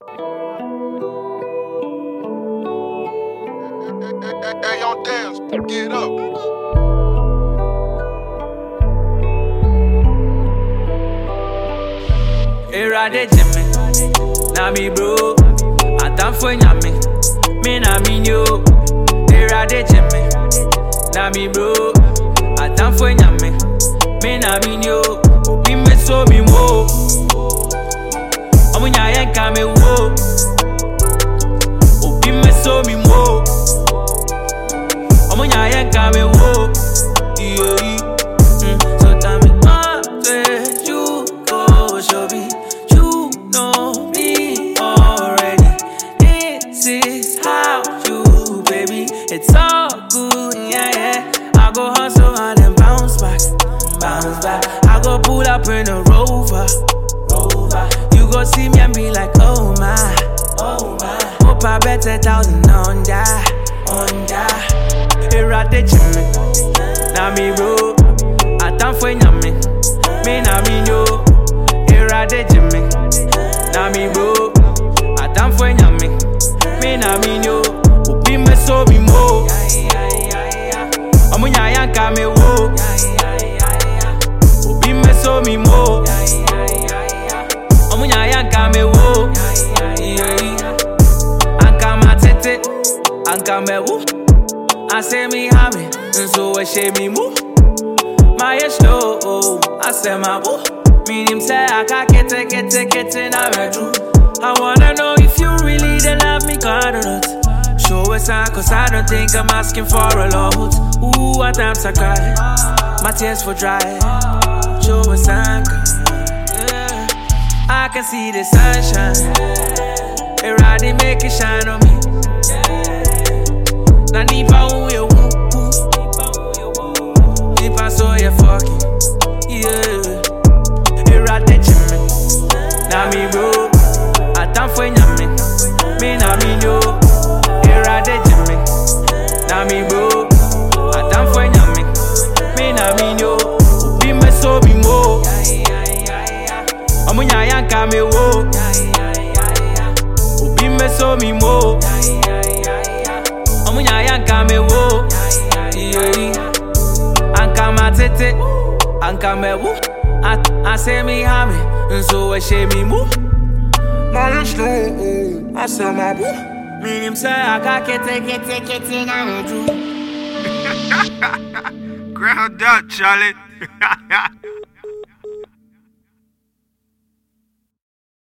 Hey, on dance, get up. Erade Jimmy, na me bro. Atamfo nyame, me na me nyo. Erade Jimmy, na me bro. Atamfo nyame, me na me nyo. Obi me so mi mo. Omo nya yen ka me wo. Pull up in a rover, rover. You go see me and be like, oh my, oh my. Hope I bet a thousand on that, on that. Erade Jimmy, na me bro. Atamfo nyame, me na me nyo. Erade Jimmy, na me bro. Atamfo nyame, me na me nyo. Obi me so mi mo. Omo nya yanka me wo. Obi anka me wo. Ase mi hame, nso we she mi mu. My slow, I say my boo. Meaning say I can't get it, get it, get it, now I do. I wanna know if you really don't love me, God or not. Show a sign, cause I don't think I'm asking for a lot. Ooh, at times I cry, my tears for dry. Show a sign, yeah. I can see the sunshine. It really make it shine on me. So ye fucking Yeah. Erade jime Na mi bro Atamfo nyame Me. Na mi nyo Erade jime Na mi bro Atamfo nyame Me. Na mi nyo Obi me so mi mo. Omo nya yanka me wo. Obi me so mi mo. Omo nya yanka me wo Anka matete Anka me wo Ase mi hame Nso we she mi mu My slow, I say my boo. Minim say aka kete kete kete na me do Ground up, Charlie.